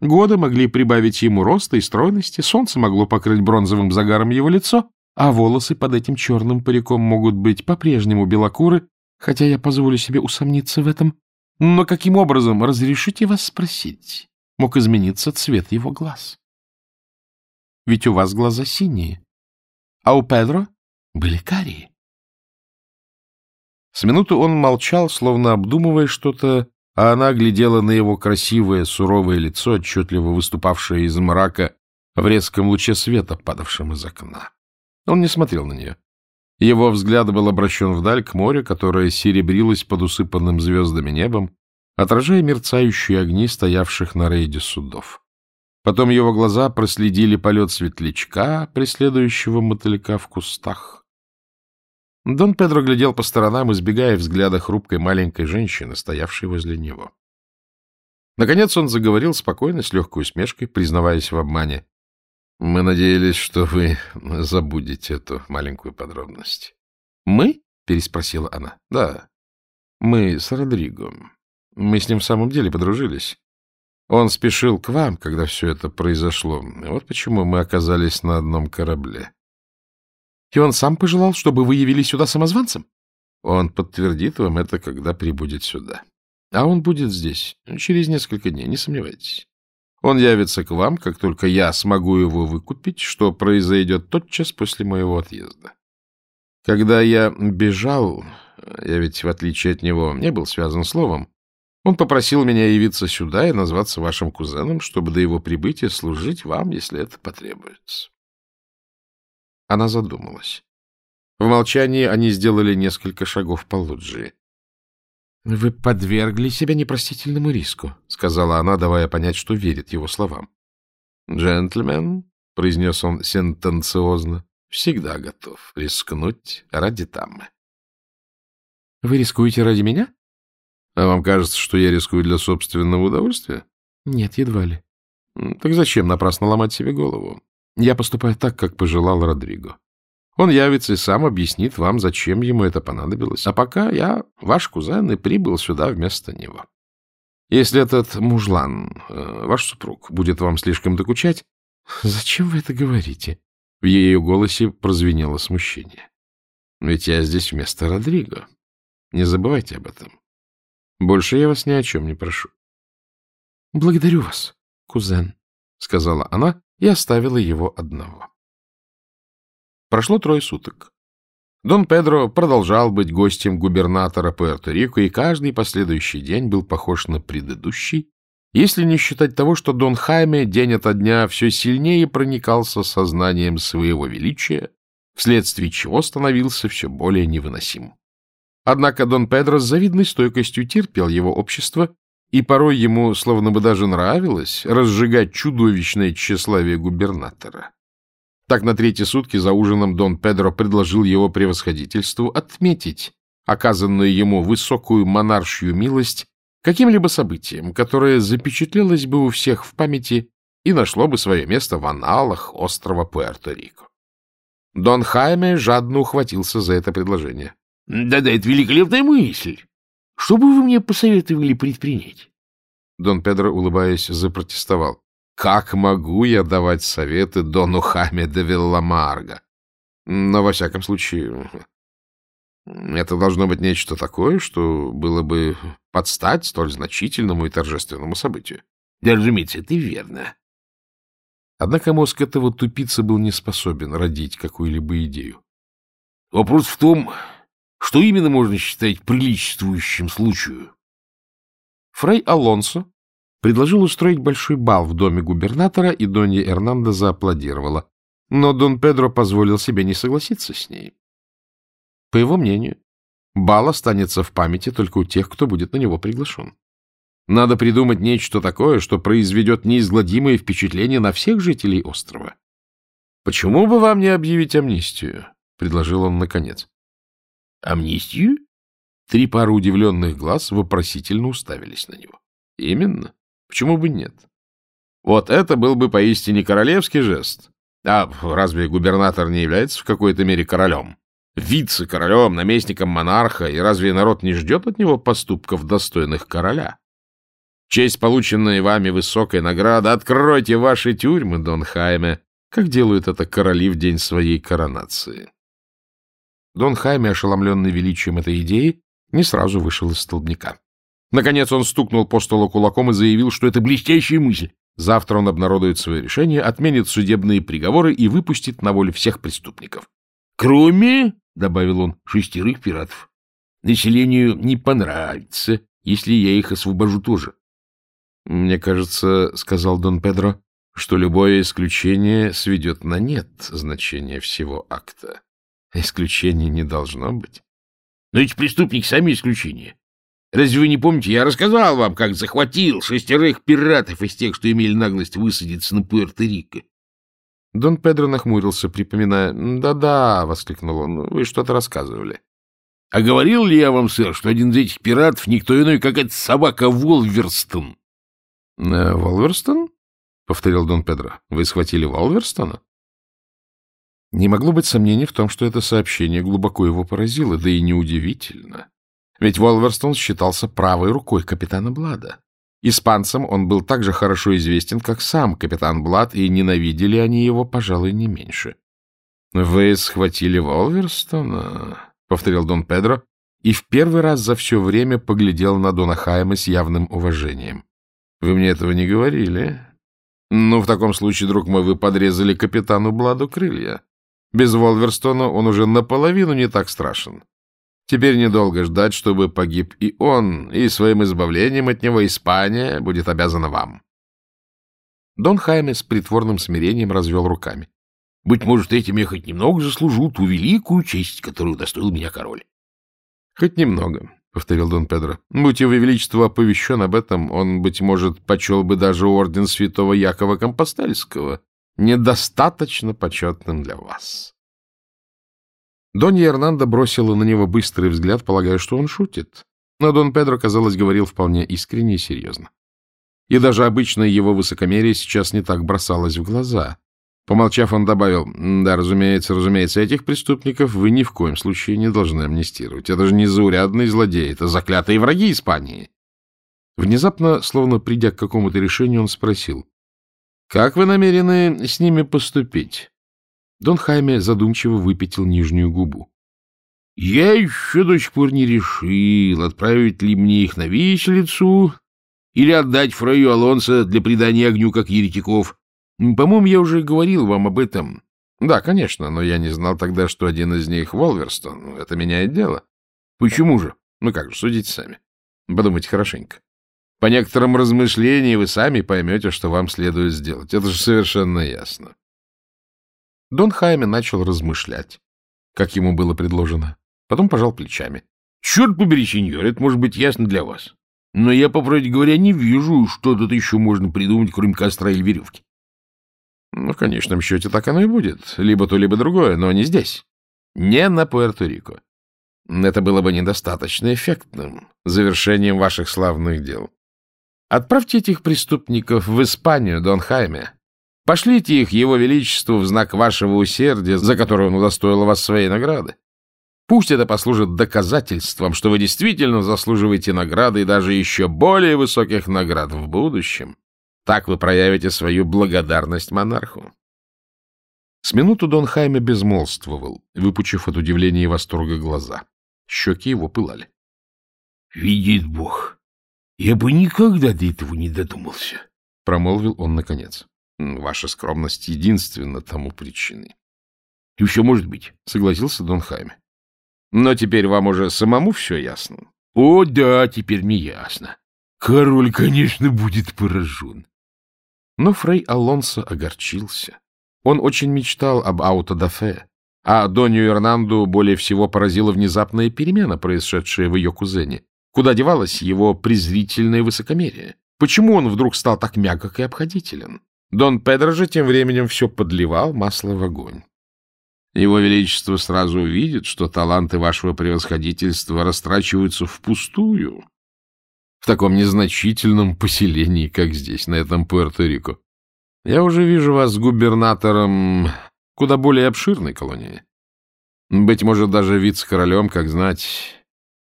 S1: Годы могли прибавить ему роста и стройности, солнце могло покрыть бронзовым загаром его лицо, а волосы под этим черным париком могут быть по-прежнему белокуры, хотя я позволю себе усомниться в этом. Но каким образом, разрешите вас спросить, мог измениться цвет его глаз. Ведь у вас глаза синие, а у Педро были карие. С минуту он молчал, словно обдумывая что-то, а она глядела на его красивое, суровое лицо, отчетливо выступавшее из мрака в резком луче света, падавшем из окна. Он не смотрел на нее. Его взгляд был обращен вдаль к морю, которое серебрилось под усыпанным звездами небом, отражая мерцающие огни стоявших на рейде судов. Потом его глаза проследили полет светлячка, преследующего мотылька в кустах. Дон Педро глядел по сторонам, избегая взгляда хрупкой маленькой женщины, стоявшей возле него. Наконец он заговорил спокойно, с легкой усмешкой, признаваясь в обмане. Мы надеялись, что вы забудете эту маленькую подробность.
S2: — Мы? — переспросила она.
S1: — Да. Мы с Родриго. Мы с ним в самом деле подружились. Он спешил к вам, когда все это произошло. Вот почему мы оказались на одном корабле.
S2: И он сам пожелал, чтобы вы явились сюда самозванцем?
S1: Он подтвердит вам это, когда прибудет сюда. А он будет здесь через несколько дней, не сомневайтесь. Он явится к вам, как только я смогу его выкупить, что произойдет тотчас после моего отъезда. Когда я бежал, я ведь, в отличие от него, не был связан словом, он попросил меня явиться сюда и назваться вашим кузеном, чтобы до его прибытия служить вам, если это потребуется. Она задумалась. В молчании они сделали несколько шагов по лоджии.
S2: — Вы подвергли себя непростительному риску, — сказала она, давая понять, что верит его словам.
S1: — Джентльмен, — произнес он сентенциозно, — всегда готов рискнуть ради Таммы.
S2: — Вы рискуете ради меня?
S1: — А вам кажется, что я рискую для собственного удовольствия?
S2: — Нет, едва ли.
S1: — Так зачем напрасно ломать себе голову? Я поступаю так, как пожелал Родриго. Он явится и сам объяснит вам, зачем ему это понадобилось. А пока я, ваш кузен, и прибыл сюда вместо него. Если этот мужлан, э, ваш супруг, будет вам слишком докучать...
S2: — Зачем вы это говорите?
S1: В ее голосе прозвенело смущение. — Ведь я здесь вместо Родриго. Не забывайте об этом. Больше я вас ни о чем не прошу.
S2: — Благодарю вас, кузен, — сказала она и оставила его одного.
S1: Прошло трое суток. Дон Педро продолжал быть гостем губернатора Пуэрто-Рико, и каждый последующий день был похож на предыдущий, если не считать того, что Дон Хайме день ото дня все сильнее проникался сознанием своего величия, вследствие чего становился все более невыносим. Однако Дон Педро с завидной стойкостью терпел его общество, и порой ему словно бы даже нравилось разжигать чудовищное тщеславие губернатора. Так на третьи сутки за ужином Дон Педро предложил его превосходительству отметить оказанную ему высокую монаршью милость каким-либо событием, которое запечатлелось бы у всех в памяти и нашло бы свое место в аналах острова Пуэрто-Рико. Дон Хайме жадно ухватился за это предложение.
S2: Да-да, это великолепная мысль. Что бы вы мне посоветовали предпринять?
S1: Дон Педро, улыбаясь, запротестовал. Как могу я давать советы Дону Хаме де Вилламарго? Но, во всяком случае, это должно быть нечто такое, что было бы подстать столь значительному и торжественному событию.
S2: Да, разумеется, это верно.
S1: Однако мозг этого тупицы был не способен родить какую-либо идею.
S2: Вопрос в том, что именно можно считать приличествующим случаю?
S1: Фрей Алонсо предложил устроить большой бал в доме губернатора, и Донья Эрнанда зааплодировала. Но Дон Педро позволил себе не согласиться с ней. По его мнению, бал останется в памяти только у тех, кто будет на него приглашен. Надо придумать нечто такое, что произведет неизгладимое впечатление на всех жителей острова. — Почему бы вам не объявить амнистию? — предложил он наконец.
S2: Амнистию?
S1: Три пары удивленных глаз вопросительно уставились на него. Именно. Почему бы нет? Вот это был бы поистине королевский жест. А разве губернатор не является в какой-то мере королем? Вице-королем, наместником монарха, и разве народ не ждет от него поступков, достойных короля? Честь, полученная вами высокая награда, откройте ваши тюрьмы, Дон Хайме, как делают это короли в день своей коронации. Дон Хайме, ошеломленный величием этой идеи, не сразу вышел из столбняка. Наконец он стукнул по столу кулаком и заявил, что это блестящая мысль. Завтра он обнародует свое решение, отменит судебные приговоры и выпустит на волю всех преступников.
S2: Кроме, — добавил он, — шестерых пиратов. Населению не понравится, если я их освобожу тоже.
S1: — Мне кажется, — сказал Дон Педро, — что любое исключение сведет на нет значение всего акта. Исключений не должно быть.
S2: Но эти преступники сами исключения. Разве вы не помните, я рассказал вам, как захватил шестерых пиратов из тех, что имели наглость высадиться на Пуэрто-Рико?
S1: Дон Педро нахмурился, припоминая. «Да-да», — воскликнул он, — «вы что-то рассказывали».
S2: «А говорил ли я вам, сэр, что один из этих пиратов никто иной, как эта собака Волверстон?»
S1: «Волверстон?» — повторил Дон Педро. — Вы схватили Волверстона? Не могло быть сомнений в том, что это сообщение глубоко его поразило, да и неудивительно. Ведь Волверстон считался правой рукой капитана Блада. Испанцам он был так же хорошо известен, как сам капитан Блад, и ненавидели они его, пожалуй, не меньше. — Вы схватили Волверстона? — повторил Дон Педро, и в первый раз за все время поглядел на Дона Хайма с явным уважением. — Вы мне этого не говорили? — Ну, в таком случае, друг мой, вы подрезали капитану Бладу крылья. Без Волверстона он уже наполовину не так страшен. Теперь недолго ждать, чтобы погиб и он, и своим избавлением от него Испания будет обязана вам. Дон Хайме с притворным смирением развел руками. — Быть может, этим я хоть немного заслужу ту великую честь, которую удостоил меня король. — Хоть немного, — повторил Дон Педро. — Будь его величество оповещен об этом, он, быть может, почел бы даже орден святого Якова Компостельского недостаточно почетным для вас. Донья Эрнанда бросила на него быстрый взгляд, полагая, что он шутит. Но Дон Педро, казалось, говорил вполне искренне и серьезно. И даже обычное его высокомерие сейчас не так бросалось в глаза. Помолчав, он добавил, «Да, разумеется, разумеется, этих преступников вы ни в коем случае не должны амнистировать. Это же не заурядные злодеи, это заклятые враги Испании». Внезапно, словно придя к какому-то решению, он спросил, «Как вы намерены с ними поступить?» Дон Хайме задумчиво выпятил нижнюю губу. «Я еще до сих пор не решил, отправить ли мне их на виселицу или отдать Фрою Алонсо для придания огню, как еретиков». По-моему, я уже говорил вам об этом. Да, конечно, но я не знал тогда, что один из них Волверстон. Это меняет дело. Почему же? Ну как же, судите сами. Подумайте хорошенько. По некоторым размышлениям вы сами поймете, что вам следует сделать. Это же совершенно ясно. Дон Хайме начал размышлять, как ему было предложено. Потом пожал плечами. — Черт побери, сеньор, это может быть ясно для вас. Но я, по правде говоря, не вижу, что тут еще можно придумать, кроме костра или веревки. Ну, в конечном счете так оно и будет. Либо то, либо другое, но не здесь. Не на Пуэрто-Рико. Это было бы недостаточно эффектным завершением ваших славных дел. Отправьте этих преступников в Испанию, Дон Хайме. Пошлите их Его Величеству в знак вашего усердия, за которое он удостоил вас своей награды. Пусть это послужит доказательством, что вы действительно заслуживаете награды и даже еще более высоких наград в будущем. Так вы проявите свою благодарность монарху. С минуту Дон Хайме безмолвствовал, выпучив от удивления и восторга глаза. Щеки его пылали. — Видит Бог, я бы никогда до этого не додумался, — промолвил он наконец. — Ваша скромность единственна тому причиной. — И все может быть, — согласился Дон Хайме. — Но теперь вам уже самому все ясно? — О, да, теперь мне ясно. Король, конечно, будет поражен. Но Фрей Алонсо огорчился. Он очень мечтал об аутодафе, а Донью Эрнанду более всего поразила внезапная перемена, происшедшая в ее кузене. Куда девалось его презрительное высокомерие? Почему он вдруг стал так мягок и обходителен? Дон Педро же тем временем все подливал масло в огонь. Его Величество сразу увидит, что таланты вашего превосходительства растрачиваются впустую, в таком незначительном поселении, как здесь, на этом Пуэрто-Рико. Я уже вижу вас губернатором куда более обширной колонии. Быть может, даже вице-королем, как знать.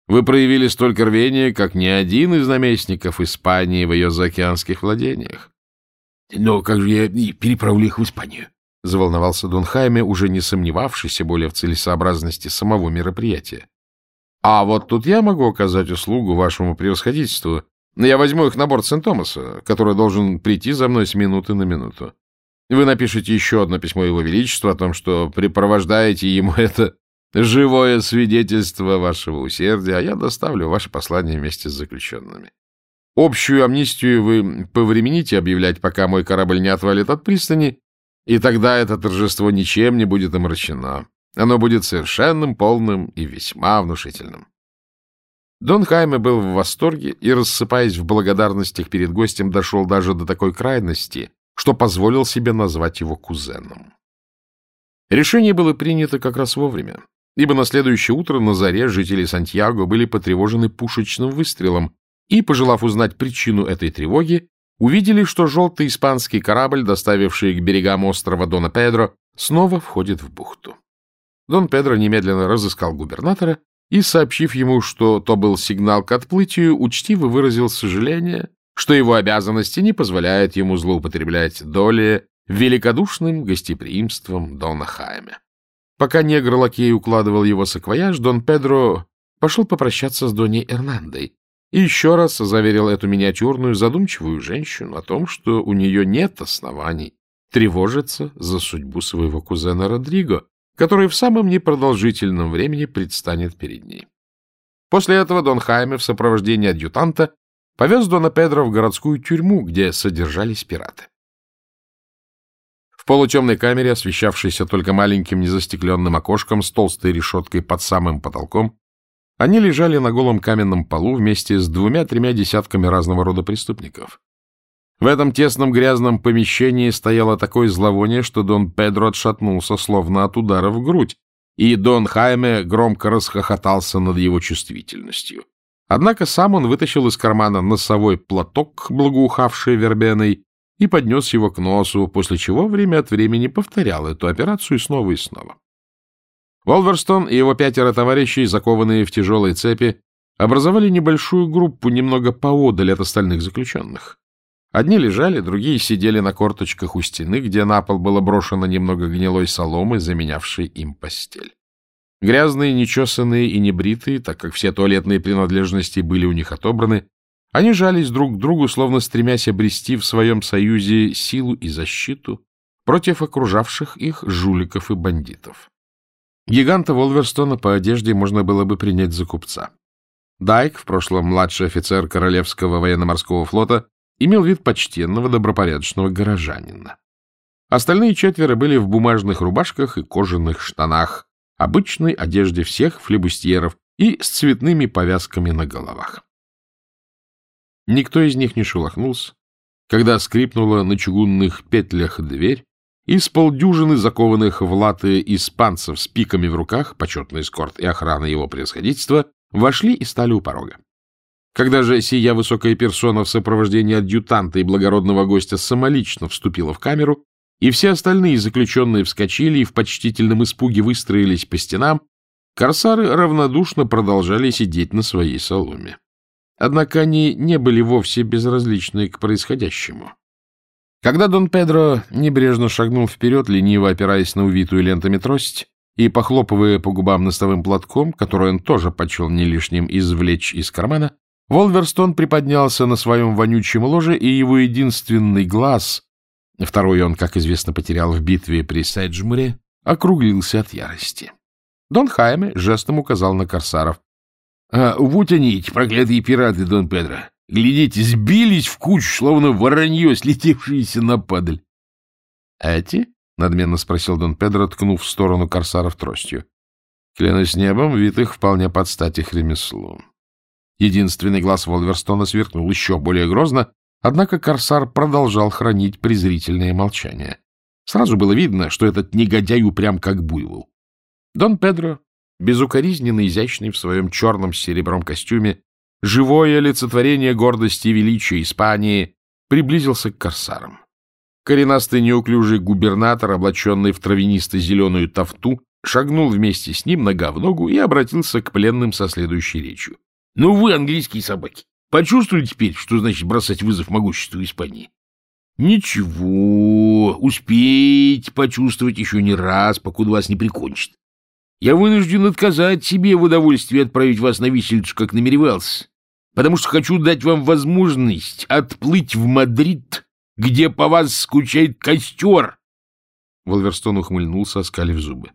S1: Вы проявили столько рвения, как ни один из наместников Испании в ее заокеанских владениях. — Но как же я переправлю их в Испанию? — заволновался Дон Хайме, уже не сомневавшийся более в целесообразности самого мероприятия. А вот тут я могу оказать услугу вашему превосходительству. Я возьму их на борт Сент-Томаса, который должен прийти за мной с минуты на минуту. Вы напишите еще одно письмо Его Величеству о том, что припровождаете ему это живое свидетельство вашего усердия, а я доставлю ваше послание вместе с заключенными. Общую амнистию вы повремените объявлять, пока мой корабль не отвалит от пристани, и тогда это торжество ничем не будет омрачено. Оно будет совершенным, полным и весьма внушительным. Дон Хайме был в восторге и, рассыпаясь в благодарностях перед гостем, дошел даже до такой крайности, что позволил себе назвать его кузеном. Решение было принято как раз вовремя, ибо на следующее утро на заре жители Сантьяго были потревожены пушечным выстрелом, и, пожелав узнать причину этой тревоги, увидели, что желтый испанский корабль, доставивший к берегам острова Дона Педро, снова входит в бухту. Дон Педро немедленно разыскал губернатора и, сообщив ему, что то был сигнал к отплытию, учтиво выразил сожаление, что его обязанности не позволяют ему злоупотреблять долей великодушным гостеприимством Дона Хайме. Пока негр-лакей укладывал его саквояж, Дон Педро пошел попрощаться с Доней Эрнандой и еще раз заверил эту миниатюрную задумчивую женщину о том, что у нее нет оснований тревожиться за судьбу своего кузена Родриго, который в самом непродолжительном времени предстанет перед ней. После этого Дон Хайме в сопровождении адъютанта повез Дона Педро в городскую тюрьму, где содержались пираты. Полутемной камере, освещавшейся только маленьким незастекленным окошком с толстой решеткой под самым потолком, они лежали на голом каменном полу вместе с двумя-тремя десятками разного рода преступников. В этом тесном грязном помещении стояло такое зловоние, что Дон Педро отшатнулся, словно от удара в грудь, и Дон Хайме громко расхохотался над его чувствительностью. Однако сам он вытащил из кармана носовой платок, благоухавший вербеной, и поднес его к носу, после чего время от времени повторял эту операцию снова и снова. Волверстон и его пятеро товарищей, закованные в тяжелые цепи, образовали небольшую группу немного поодаль от остальных заключенных. Одни лежали, другие сидели на корточках у стены, где на пол было брошено немного гнилой соломы, заменявшей им постель. Грязные, нечесанные и небритые, так как все туалетные принадлежности были у них отобраны, они жались друг к другу, словно стремясь обрести в своем союзе силу и защиту против окружавших их жуликов и бандитов. Гиганта Волверстона по одежде можно было бы принять за купца. Дайк, в прошлом младший офицер Королевского военно-морского флота, имел вид почтенного, добропорядочного горожанина. Остальные четверо были в бумажных рубашках и кожаных штанах, обычной одежде всех флебустьеров и с цветными повязками на головах. Никто из них не шелохнулся, когда скрипнула на чугунных петлях дверь, и с полдюжины закованных в латы испанцев с пиками в руках, почетный эскорт и охрана его происходительства, вошли и стали у порога. Когда же сия высокая персона в сопровождении адъютанта и благородного гостя самолично вступила в камеру, и все остальные заключенные вскочили и в почтительном испуге выстроились по стенам, корсары равнодушно продолжали сидеть на своей соломе. Однако они не были вовсе безразличны к происходящему. Когда Дон Педро небрежно шагнул вперед, лениво опираясь на увитую лентами трость и похлопывая по губам носовым платком, который он тоже почел не лишним извлечь из кармана, Волверстон приподнялся на своем вонючем ложе, и его единственный глаз, второй он, как известно, потерял в битве при Сайджмуре, округлился от ярости. Дон Хайме жестом указал на корсаров. «А, — Вот они, эти проклятые пираты, Дон Педро. Глядите, сбились в кучу, словно воронье, слетевшиеся на падаль. — а Эти? — надменно спросил Дон Педро, ткнув в сторону корсаров тростью. Клянусь небом, вид их вполне под стать их ремеслу. Единственный глаз Волверстона сверкнул еще более грозно, однако Корсар продолжал хранить презрительное молчание. Сразу было видно, что этот негодяй упрям как буйвол. Дон Педро, безукоризненно изящный в своем черном с серебром костюме, живое олицетворение гордости и величия Испании, приблизился к корсарам. Коренастый неуклюжий губернатор, облаченный в травянисто-зеленую тафту, шагнул вместе с ним нога в ногу и обратился к пленным со следующей речью. Ну вы, английские собаки, почувствовали теперь, что значит бросать вызов могуществу Испании? Ничего, успеете почувствовать еще не раз, покуда вас не прикончат. Я вынужден отказать себе в удовольствии отправить вас на виселицу, как намеревался, потому что хочу дать вам возможность отплыть в Мадрид, где по вас скучает костер. Волверстон ухмыльнулся, оскалив зубы.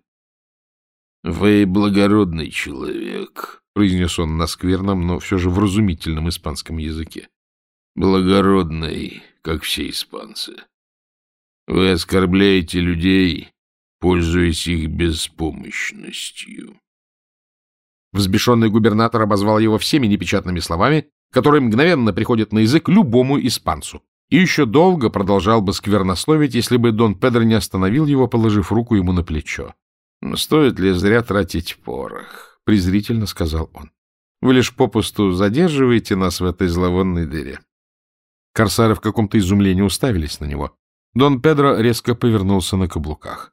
S1: — Вы благородный человек, — произнес он на скверном, но все же вразумительном испанском языке. — Благородный, как все испанцы. Вы оскорбляете людей, пользуясь их беспомощностью. Взбешенный губернатор обозвал его всеми непечатными словами, которые мгновенно приходят на язык любому испанцу, и еще долго продолжал бы сквернословить, если бы Дон Педро не остановил его, положив руку ему на плечо. Стоит ли зря тратить порох? — презрительно сказал он. — Вы лишь попусту задерживаете нас в этой зловонной дыре. Корсары в каком-то изумлении уставились на него. Дон Педро резко повернулся на каблуках. —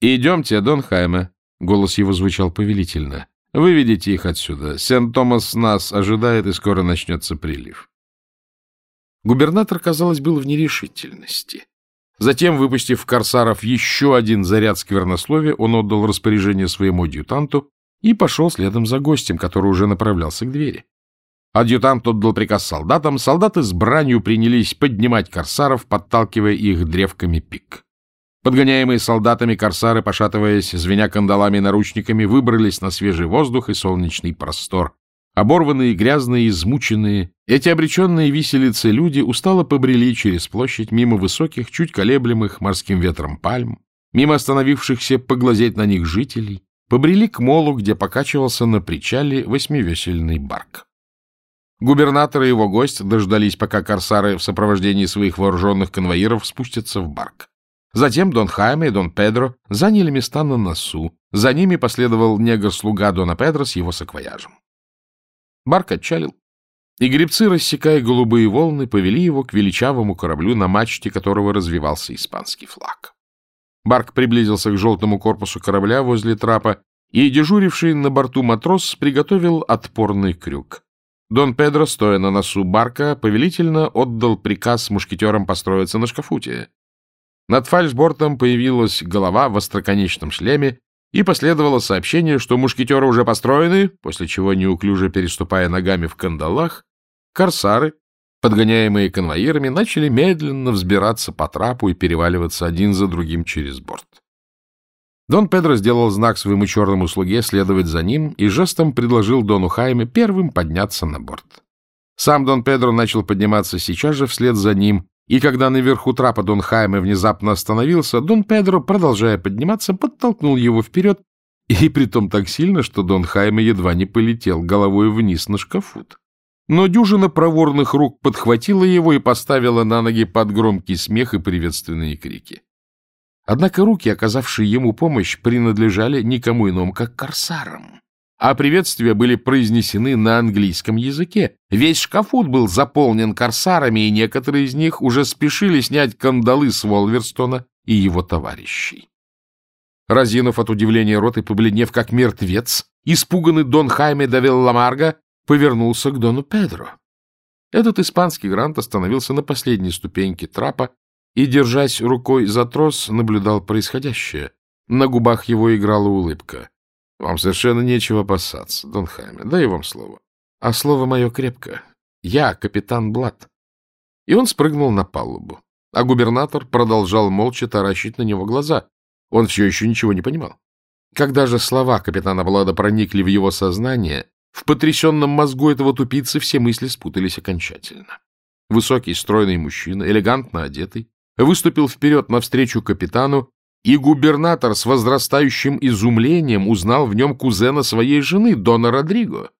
S1: Идемте, Дон Хайме, — голос его звучал повелительно. — Выведите их отсюда. Сент-Томас нас ожидает, и скоро начнется прилив. Губернатор, казалось, был в нерешительности. Затем, выпустив корсаров еще один заряд сквернословия, он отдал распоряжение своему адъютанту и пошел следом за гостем, который уже направлялся к двери. Адъютант отдал приказ солдатам, солдаты с бранью принялись поднимать корсаров, подталкивая их древками пик. Подгоняемые солдатами корсары, пошатываясь, звеня кандалами и наручниками, выбрались на свежий воздух и солнечный простор. Оборванные, грязные, измученные, эти обреченные виселицы люди устало побрели через площадь мимо высоких, чуть колеблемых морским ветром пальм, мимо остановившихся поглазеть на них жителей, побрели к молу, где покачивался на причале восьмивесельный барк. Губернатор и его гость дождались, пока корсары в сопровождении своих вооруженных конвоиров спустятся в барк. Затем Дон Хайме и Дон Педро заняли места на носу. За ними последовал негр-слуга Дона Педро с его саквояжем. Барк отчалил, и гребцы, рассекая голубые волны, повели его к величавому кораблю, на мачте которого развивался испанский флаг. Барк приблизился к желтому корпусу корабля возле трапа, и дежуривший на борту матрос приготовил отпорный крюк. Дон Педро, стоя на носу барка, повелительно отдал приказ мушкетерам построиться на шкафуте. Над фальшбортом появилась голова в остроконечном шлеме, и последовало сообщение, что мушкетеры уже построены, после чего, неуклюже переступая ногами в кандалах, корсары, подгоняемые конвоирами, начали медленно взбираться по трапу и переваливаться один за другим через борт. Дон Педро сделал знак своему черному слуге следовать за ним и жестом предложил Дону Хайме первым подняться на борт. Сам Дон Педро начал подниматься сейчас же вслед за ним, и когда наверху трапа Дон Хайме внезапно остановился, Дон Педро, продолжая подниматься, подтолкнул его вперед, и притом так сильно, что Дон Хайме едва не полетел головой вниз на шкафут. Но дюжина проворных рук подхватила его и поставила на ноги под громкий смех и приветственные крики. Однако руки, оказавшие ему помощь, принадлежали никому иному, как корсарам. А приветствия были произнесены на английском языке. Весь шкафут был заполнен корсарами, и некоторые из них уже спешили снять кандалы с Волверстона и его товарищей. Разинув от удивления рот и побледнев как мертвец, испуганный Дон Хайме Давил Ламарго повернулся к Дону Педро. Этот испанский грант остановился на последней ступеньке трапа и, держась рукой за трос, наблюдал происходящее. На губах его играла улыбка. — Вам совершенно нечего опасаться, Дон Хайме. Дай вам слово. А слово мое крепко. Я капитан Блад. И он спрыгнул на палубу. А губернатор продолжал молча таращить на него глаза. Он все еще ничего не понимал. Когда же слова капитана Блада проникли в его сознание, в потрясенном мозгу этого тупицы все мысли спутались окончательно. Высокий, стройный мужчина, элегантно одетый, выступил вперед навстречу капитану, и губернатор с возрастающим изумлением узнал в нем кузена своей жены, Дона Родриго.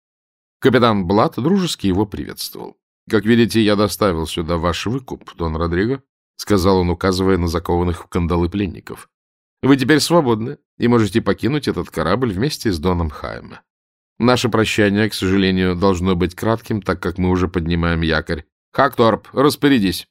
S1: Капитан Блат дружески его приветствовал. — Как видите, я доставил сюда ваш выкуп, Дон Родриго, — сказал он, указывая на закованных в кандалы пленников. — Вы теперь свободны и можете покинуть этот корабль вместе с Доном Хайме. Наше прощание, к сожалению, должно быть кратким, так как мы уже поднимаем якорь. Хакторп, распорядись.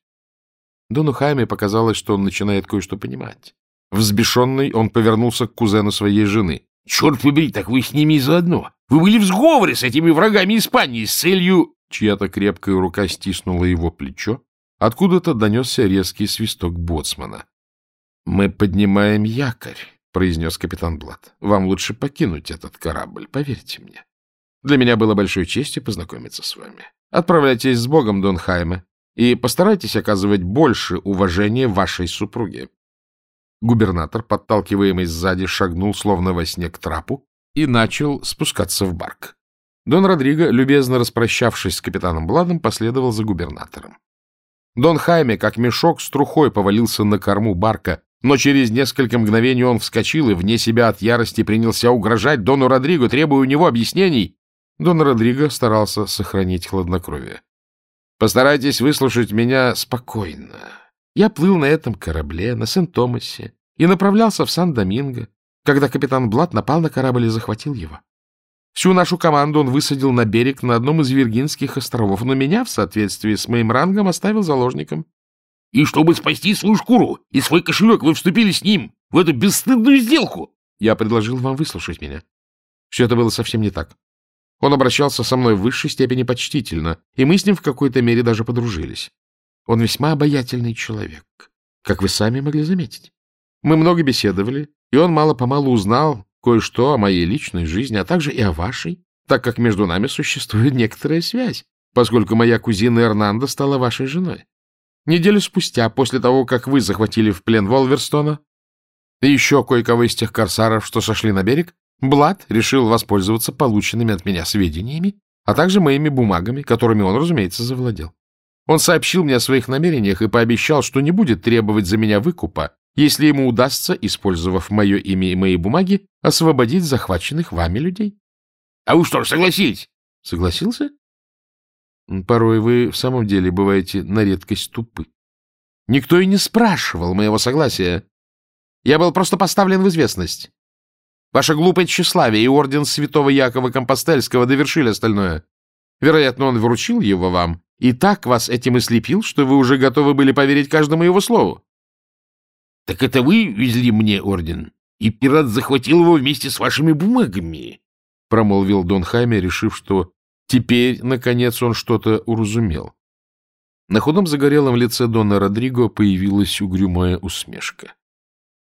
S1: Дону Хайме показалось, что он начинает кое-что понимать. Взбешенный, он повернулся к кузену своей жены. — Черт побери, так вы с ними заодно. Вы были в сговоре с этими врагами Испании с целью... Чья-то крепкая рука стиснула его плечо. Откуда-то донесся резкий свисток боцмана. — Мы поднимаем якорь, — произнес капитан Блад. — Вам лучше покинуть этот корабль, поверьте мне. Для меня было большой честью познакомиться с вами. Отправляйтесь с Богом, Дон Хайме и постарайтесь оказывать больше уважения вашей супруге. Губернатор, подталкиваемый сзади, шагнул, словно во сне, к трапу и начал спускаться в барк. Дон Родриго, любезно распрощавшись с капитаном Бладом, последовал за губернатором. Дон Хайме, как мешок с трухой, повалился на корму барка, но через несколько мгновений он вскочил и вне себя от ярости принялся угрожать Дону Родриго, требуя у него объяснений. Дон Родриго старался сохранить хладнокровие. Постарайтесь выслушать меня спокойно. Я плыл на этом корабле, на Сент-Томасе, и направлялся в Сан-Доминго, когда капитан Блат напал на корабль и захватил его. Всю нашу команду он высадил на берег на одном из Виргинских островов, но меня, в соответствии с моим рангом, оставил заложником.
S2: — И чтобы спасти свою шкуру и свой кошелек, вы вступили с ним в эту бесстыдную сделку?
S1: Я предложил вам выслушать меня. Все это было совсем не так. Он обращался со мной в высшей степени почтительно, и мы с ним в какой-то мере даже подружились. Он весьма обаятельный человек, как вы сами могли заметить. Мы много беседовали, и он мало-помалу узнал кое-что о моей личной жизни, а также и о вашей, так как между нами существует некоторая связь, поскольку моя кузина Эрнанда стала вашей женой. Неделю спустя, после того, как вы захватили в плен Волверстона и еще кое-кого из тех корсаров, что сошли на берег, Блад решил воспользоваться полученными от меня сведениями, а также моими бумагами, которыми он, разумеется, завладел. Он сообщил мне о своих намерениях и пообещал, что не будет требовать за меня выкупа, если ему удастся, использовав мое имя и мои бумаги, освободить захваченных вами людей.
S2: — А вы что ж, согласились?
S1: — Согласился? Порой вы в самом деле бываете на редкость тупы. Никто и не спрашивал моего согласия. Я был просто поставлен в известность. Ваше глупое тщеславие и орден святого Якова Компостельского довершили остальное. Вероятно, он вручил его вам и так вас этим и слепил, что вы уже готовы были поверить каждому его слову.
S2: — Так это вы везли мне орден, и пират захватил его вместе с вашими бумагами? — промолвил Дон Хайме, решив, что теперь, наконец, он что-то уразумел. На худом загорелом лице Дона Родриго появилась угрюмая усмешка.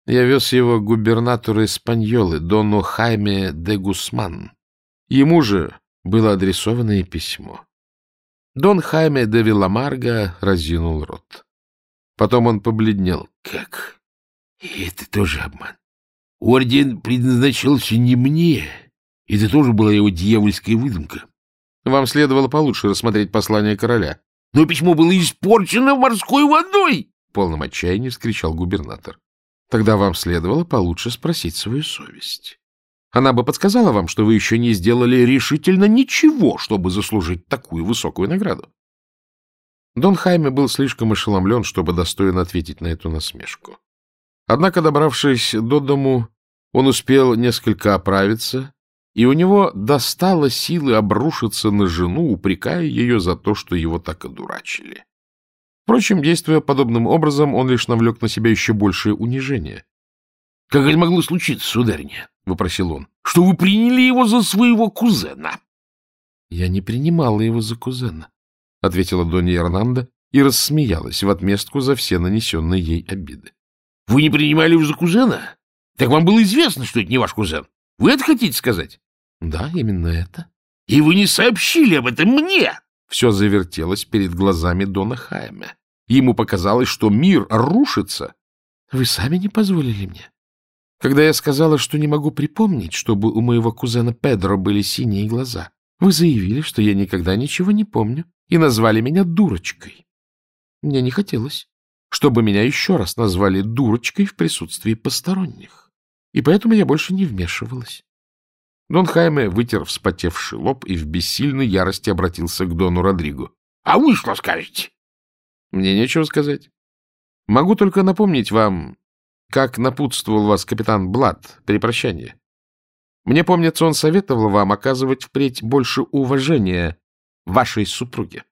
S2: Я вез его к губернатору Испаньолы, Дону Хайме де Гусман. Ему же было адресованное письмо. Дон Хайме де Виламарго разинул рот. Потом он побледнел. — Как? И это тоже обман. Орден предназначался не мне. Это тоже была его дьявольская выдумка.
S1: Вам следовало получше рассмотреть послание короля.
S2: — Но письмо было испорчено морской водой!
S1: — в полном отчаянии вскричал губернатор. — Тогда вам следовало получше спросить свою совесть. Она бы подсказала вам, что вы еще не сделали решительно ничего, чтобы заслужить такую высокую награду. Дон Хайме был слишком ошеломлен, чтобы достойно ответить на эту насмешку. Однако, добравшись до дому, он успел несколько оправиться, и у него достало силы обрушиться на жену, упрекая ее за то, что его так одурачили. Впрочем, действуя подобным образом, он лишь навлек на себя еще большее унижение.
S2: — Как это могло случиться, сударыня? — вопросил он. — Что вы приняли его за своего кузена?
S1: — Я не принимала его за кузена, — ответила Донья Эрнанда и рассмеялась в отместку за все нанесенные ей обиды.
S2: — Вы не принимали его за кузена? Так вам было известно, что это не ваш кузен. Вы это хотите сказать?
S1: — Да, именно это.
S2: — И вы не сообщили об этом мне?
S1: Все завертелось перед глазами Дона Хайме. Ему показалось, что мир рушится. — Вы сами не позволили мне. Когда я сказала, что не могу припомнить, чтобы у моего кузена Педро были синие глаза, вы заявили, что я никогда ничего не помню, и назвали меня дурочкой. Мне не хотелось, чтобы меня еще раз назвали дурочкой в присутствии посторонних, и поэтому я больше не вмешивалась. Дон Хайме вытер вспотевший лоб и в бессильной ярости обратился к Дону Родриго.
S2: — А вы что скажете?
S1: — Мне нечего сказать. Могу только напомнить вам, как напутствовал вас капитан Блад при прощании. Мне помнится, он советовал вам оказывать впредь больше уважения вашей супруге.